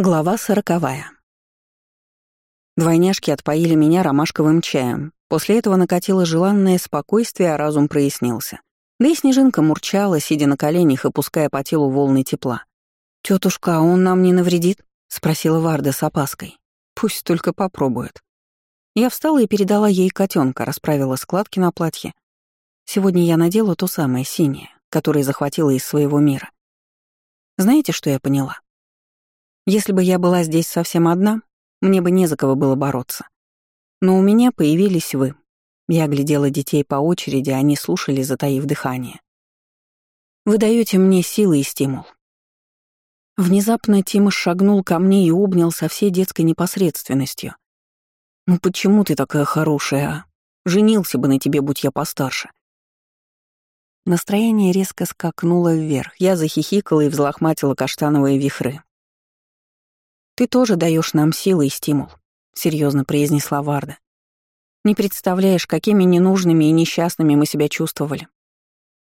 Глава сороковая. Двойняшки отпоили меня ромашковым чаем. После этого накатило желанное спокойствие, а разум прояснился. Да и снежинка мурчала, сидя на коленях и пуская по телу волны тепла. «Тётушка, а он нам не навредит?» — спросила Варда с опаской. «Пусть только попробует». Я встала и передала ей котенка, расправила складки на платье. Сегодня я надела то самое синее, которое захватила из своего мира. Знаете, что я поняла? Если бы я была здесь совсем одна, мне бы не за кого было бороться. Но у меня появились вы. Я глядела детей по очереди, они слушали, затаив дыхание. Вы даете мне силы и стимул. Внезапно Тимош шагнул ко мне и обнял со всей детской непосредственностью. «Ну почему ты такая хорошая, а? Женился бы на тебе, будь я постарше». Настроение резко скакнуло вверх. Я захихикала и взлохматила каштановые вихры. «Ты тоже даешь нам силы и стимул», — серьезно произнесла Варда. «Не представляешь, какими ненужными и несчастными мы себя чувствовали.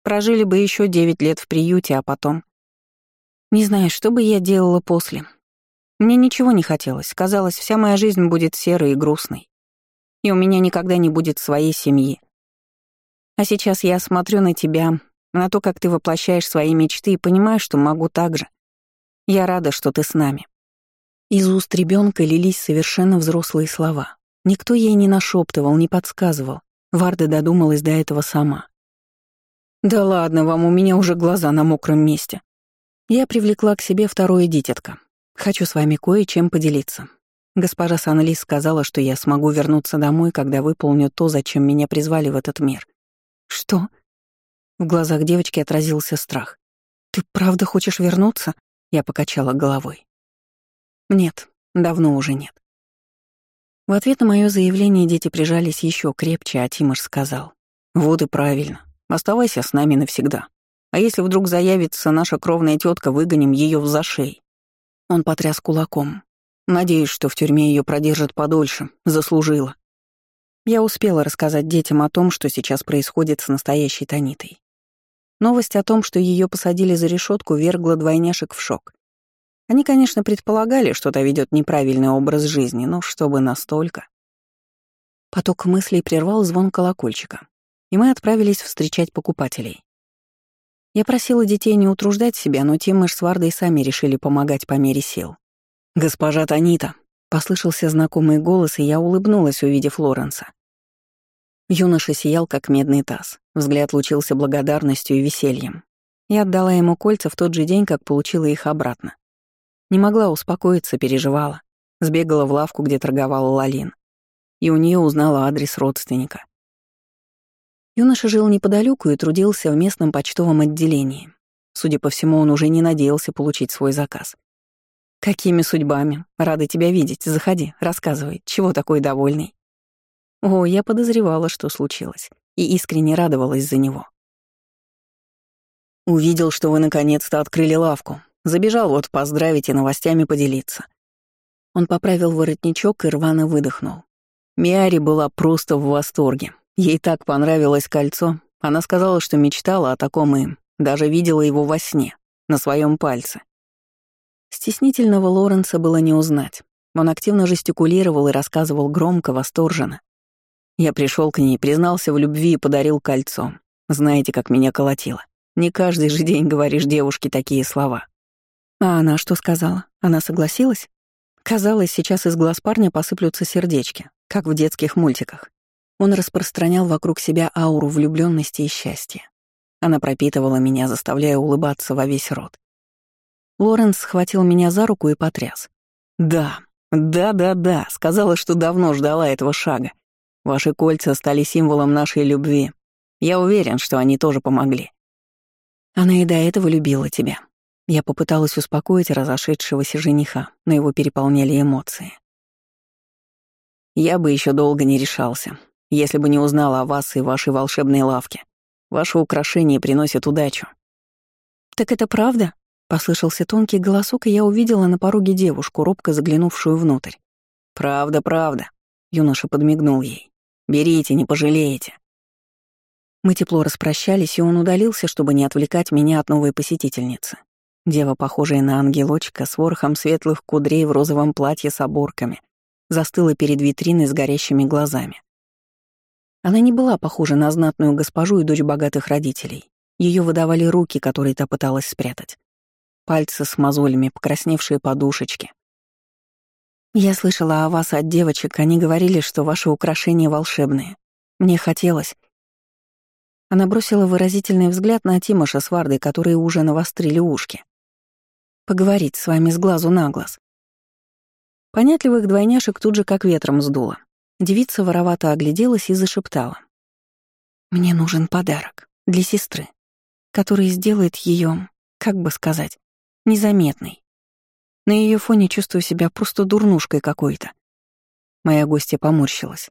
Прожили бы еще девять лет в приюте, а потом... Не знаю, что бы я делала после. Мне ничего не хотелось. Казалось, вся моя жизнь будет серой и грустной. И у меня никогда не будет своей семьи. А сейчас я смотрю на тебя, на то, как ты воплощаешь свои мечты, и понимаю, что могу так же. Я рада, что ты с нами. Из уст ребенка лились совершенно взрослые слова. Никто ей не нашептывал, не подсказывал. Варда додумалась до этого сама. «Да ладно вам, у меня уже глаза на мокром месте». Я привлекла к себе второе дитятко. Хочу с вами кое-чем поделиться. Госпожа Санлис сказала, что я смогу вернуться домой, когда выполню то, зачем меня призвали в этот мир. Что? В глазах девочки отразился страх. Ты правда хочешь вернуться? Я покачала головой. Нет, давно уже нет. В ответ на мое заявление дети прижались еще крепче, а Тимош сказал. «Вот и правильно. Оставайся с нами навсегда. А если вдруг заявится наша кровная тетка, выгоним ее в зашей». Он потряс кулаком. «Надеюсь, что в тюрьме ее продержат подольше. Заслужила». Я успела рассказать детям о том, что сейчас происходит с настоящей Танитой. Новость о том, что ее посадили за решетку, вергла двойняшек в шок. Они, конечно, предполагали, что та ведет неправильный образ жизни, но чтобы настолько. Поток мыслей прервал звон колокольчика, и мы отправились встречать покупателей. Я просила детей не утруждать себя, но Тим и Сварда сами решили помогать по мере сил. «Госпожа Танита!» — послышался знакомый голос, и я улыбнулась, увидев Лоренса. Юноша сиял, как медный таз. Взгляд лучился благодарностью и весельем. Я отдала ему кольца в тот же день, как получила их обратно. Не могла успокоиться, переживала. Сбегала в лавку, где торговала Лалин. И у нее узнала адрес родственника. Юноша жил неподалеку и трудился в местном почтовом отделении. Судя по всему, он уже не надеялся получить свой заказ. «Какими судьбами? Рада тебя видеть. Заходи, рассказывай, чего такой довольный?» О, я подозревала, что случилось, и искренне радовалась за него. «Увидел, что вы наконец-то открыли лавку. Забежал вот поздравить и новостями поделиться. Он поправил воротничок и рвано выдохнул. Миари была просто в восторге. Ей так понравилось кольцо. Она сказала, что мечтала о таком и даже видела его во сне, на своем пальце. Стеснительного Лоренса было не узнать. Он активно жестикулировал и рассказывал громко, восторженно. Я пришел к ней, признался в любви и подарил кольцо. Знаете, как меня колотило. Не каждый же день говоришь девушке такие слова. А она что сказала? Она согласилась? Казалось, сейчас из глаз парня посыплются сердечки, как в детских мультиках. Он распространял вокруг себя ауру влюбленности и счастья. Она пропитывала меня, заставляя улыбаться во весь рот. Лоренс схватил меня за руку и потряс. «Да, да-да-да», сказала, что давно ждала этого шага. Ваши кольца стали символом нашей любви. Я уверен, что они тоже помогли. Она и до этого любила тебя, я попыталась успокоить разошедшегося жениха, но его переполняли эмоции. Я бы еще долго не решался, если бы не узнала о вас и вашей волшебной лавке. Ваши украшения приносят удачу. «Так это правда?» — послышался тонкий голосок, и я увидела на пороге девушку, робко заглянувшую внутрь. «Правда, правда», — юноша подмигнул ей. «Берите, не пожалеете». Мы тепло распрощались, и он удалился, чтобы не отвлекать меня от новой посетительницы. Дева, похожая на ангелочка, с ворохом светлых кудрей в розовом платье с оборками, застыла перед витриной с горящими глазами. Она не была похожа на знатную госпожу и дочь богатых родителей. Ее выдавали руки, которые та пыталась спрятать. Пальцы с мозолями, покрасневшие подушечки. «Я слышала о вас от девочек, они говорили, что ваши украшения волшебные. Мне хотелось...» Она бросила выразительный взгляд на Тимоша с Вардой, которые уже навострили ушки. «Поговорить с вами с глазу на глаз». Понятливых двойняшек тут же как ветром сдуло. Девица воровато огляделась и зашептала. «Мне нужен подарок для сестры, который сделает ее, как бы сказать, незаметной. На ее фоне чувствую себя просто дурнушкой какой-то». Моя гостья поморщилась.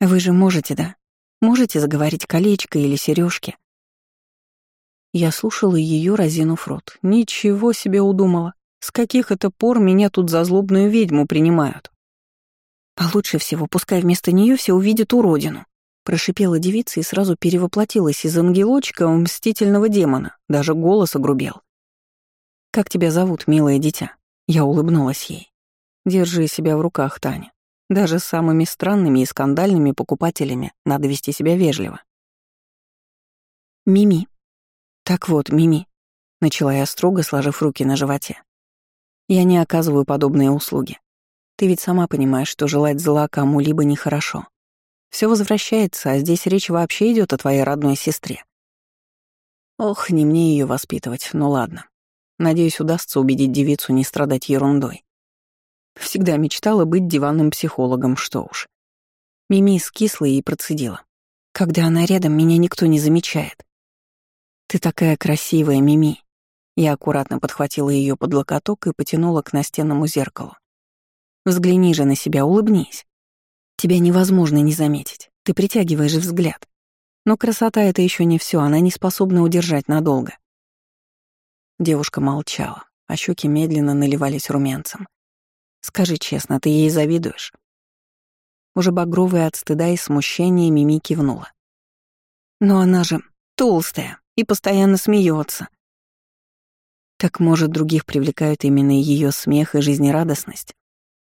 «Вы же можете, да? Можете заговорить колечко или сережки? Я слушала ее, разинув рот. Ничего себе удумала. С каких это пор меня тут за злобную ведьму принимают? А лучше всего, пускай вместо нее все увидят уродину. Прошипела девица и сразу перевоплотилась из ангелочка в мстительного демона, даже голос огрубел. «Как тебя зовут, милое дитя?» Я улыбнулась ей. «Держи себя в руках, Таня. Даже с самыми странными и скандальными покупателями надо вести себя вежливо». «Мими». «Так вот, Мими», — начала я строго, сложив руки на животе. «Я не оказываю подобные услуги. Ты ведь сама понимаешь, что желать зла кому-либо нехорошо. Все возвращается, а здесь речь вообще идет о твоей родной сестре. Ох, не мне ее воспитывать, ну ладно. Надеюсь, удастся убедить девицу не страдать ерундой. Всегда мечтала быть диванным психологом, что уж. Мими скисла и процедила. Когда она рядом, меня никто не замечает. Ты такая красивая, Мими. Я аккуратно подхватила ее под локоток и потянула к настенному зеркалу. Взгляни же на себя, улыбнись. Тебя невозможно не заметить. Ты притягиваешь взгляд. Но красота — это еще не все, она не способна удержать надолго. Девушка молчала, а щеки медленно наливались румянцем. Скажи честно, ты ей завидуешь? Уже багровая от стыда и смущения Мими кивнула. Но она же толстая и постоянно смеется. Так, может, других привлекают именно ее смех и жизнерадостность?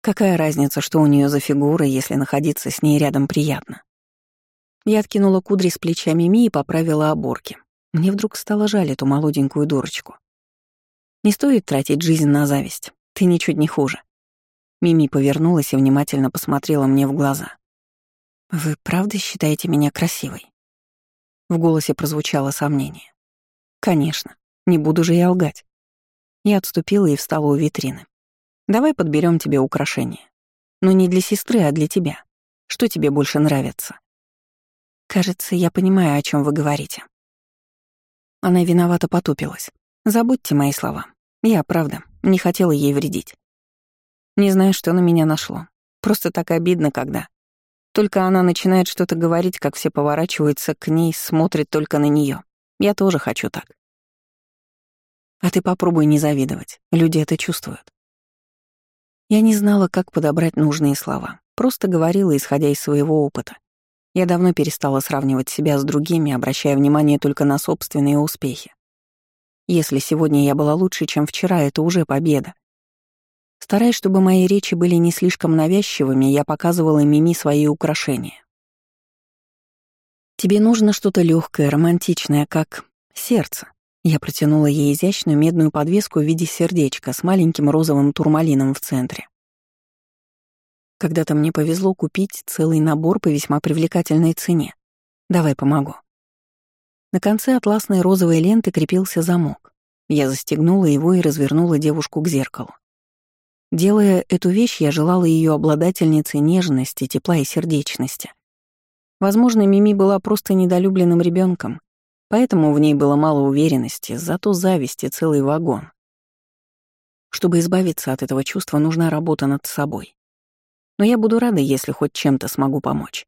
Какая разница, что у нее за фигура, если находиться с ней рядом приятно? Я откинула кудри с плеча Мими и поправила оборки. Мне вдруг стало жаль эту молоденькую дурочку. Не стоит тратить жизнь на зависть. Ты ничуть не хуже. Мими повернулась и внимательно посмотрела мне в глаза. «Вы правда считаете меня красивой?» В голосе прозвучало сомнение. «Конечно. Не буду же я лгать». Я отступила и встала у витрины. Давай подберем тебе украшение. Но не для сестры, а для тебя. Что тебе больше нравится? Кажется, я понимаю, о чем вы говорите. Она виновато потупилась. Забудьте мои слова. Я, правда, не хотела ей вредить. Не знаю, что на меня нашло. Просто так обидно, когда. Только она начинает что-то говорить, как все поворачиваются к ней, смотрят только на нее. Я тоже хочу так. А ты попробуй не завидовать. Люди это чувствуют. Я не знала, как подобрать нужные слова, просто говорила, исходя из своего опыта. Я давно перестала сравнивать себя с другими, обращая внимание только на собственные успехи. Если сегодня я была лучше, чем вчера, это уже победа. Стараясь, чтобы мои речи были не слишком навязчивыми, я показывала Мими свои украшения. «Тебе нужно что-то легкое, романтичное, как сердце», я протянула ей изящную медную подвеску в виде сердечка с маленьким розовым турмалином в центре. Когда-то мне повезло купить целый набор по весьма привлекательной цене. Давай помогу. На конце атласной розовой ленты крепился замок. Я застегнула его и развернула девушку к зеркалу. Делая эту вещь, я желала ее обладательницей нежности, тепла и сердечности. Возможно, Мими была просто недолюбленным ребенком, Поэтому в ней было мало уверенности, зато зависти целый вагон. Чтобы избавиться от этого чувства, нужна работа над собой. Но я буду рада, если хоть чем-то смогу помочь.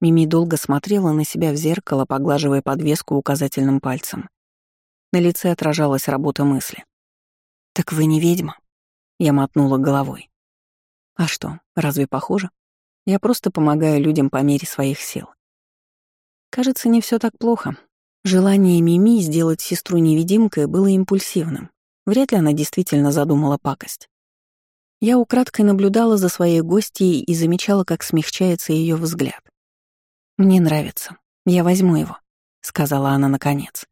Мими долго смотрела на себя в зеркало, поглаживая подвеску указательным пальцем. На лице отражалась работа мысли. «Так вы не ведьма?» Я мотнула головой. «А что, разве похоже? Я просто помогаю людям по мере своих сил. Кажется, не все так плохо. Желание Мими сделать сестру невидимкой было импульсивным. Вряд ли она действительно задумала пакость. Я украдкой наблюдала за своей гостьей и замечала, как смягчается ее взгляд. «Мне нравится. Я возьму его», — сказала она наконец.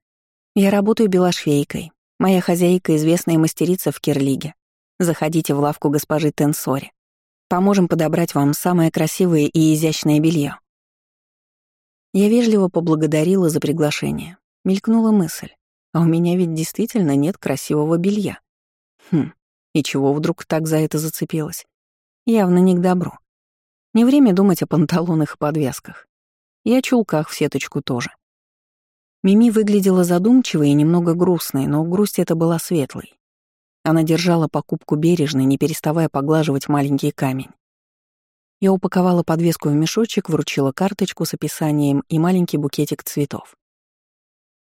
«Я работаю белошвейкой. Моя хозяйка — известная мастерица в Кирлиге. Заходите в лавку госпожи Тенсори. Поможем подобрать вам самое красивое и изящное белье. Я вежливо поблагодарила за приглашение. Мелькнула мысль. А у меня ведь действительно нет красивого белья. Хм, и чего вдруг так за это зацепилась? Явно не к добру. Не время думать о панталонах и подвязках. И о чулках в сеточку тоже. Мими выглядела задумчивой и немного грустной, но грусть эта была светлой. Она держала покупку бережно, не переставая поглаживать маленький камень. Я упаковала подвеску в мешочек, вручила карточку с описанием и маленький букетик цветов.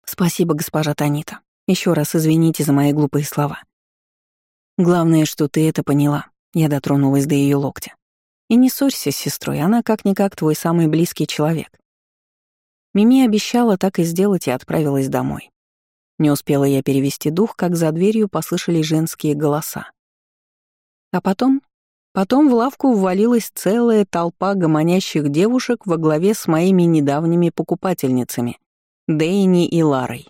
«Спасибо, госпожа Танита. Еще раз извините за мои глупые слова. Главное, что ты это поняла». Я дотронулась до ее локтя. «И не ссорься с сестрой, она как-никак твой самый близкий человек». Мими обещала так и сделать и отправилась домой. Не успела я перевести дух, как за дверью послышались женские голоса. А потом Потом в лавку ввалилась целая толпа гомонящих девушек во главе с моими недавними покупательницами, Дэйни и Ларой.